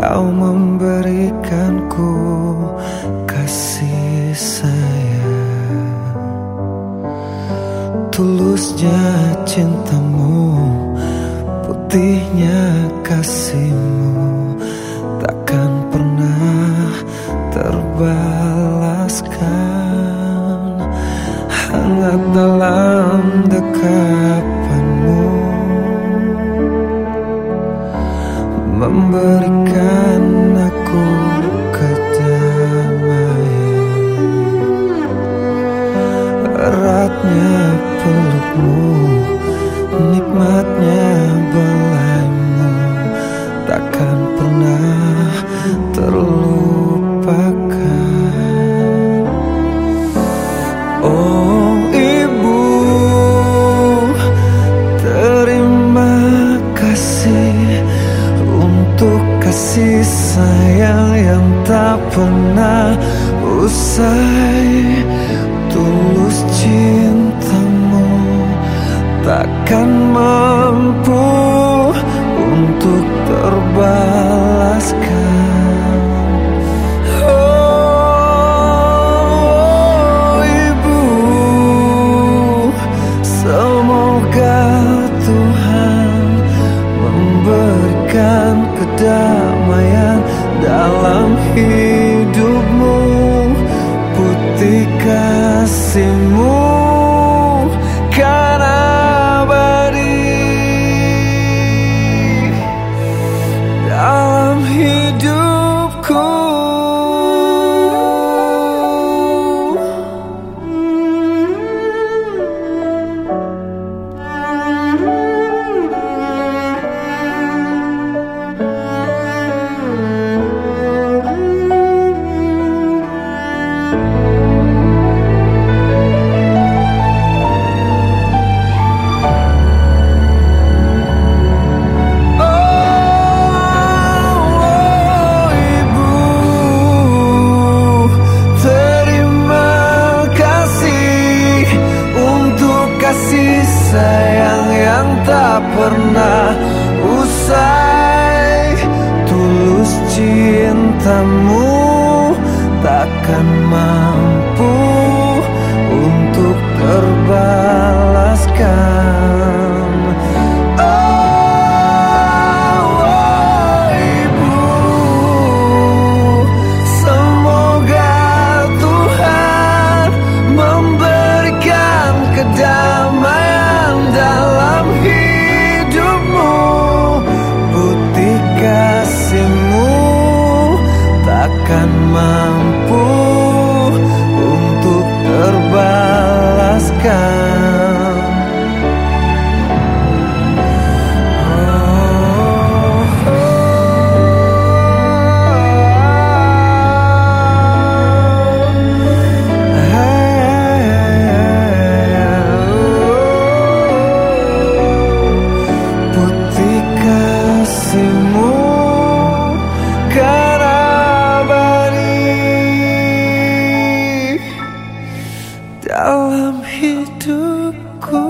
Kau memberikanku kasih sayang. Tulusnya cintamu Putihnya kasihmu. Takkan pernah terbalaskan. Hangat dalam dekapanmu. Memberikan pernah terlupakan. Oh ibu Terima kasih Untuk kasih sayang yang tak pernah usai. Tulus cintamu takkan mampu sayang yang tak pernah usai. Tulus cintamu Takkan mampu dalam hidupku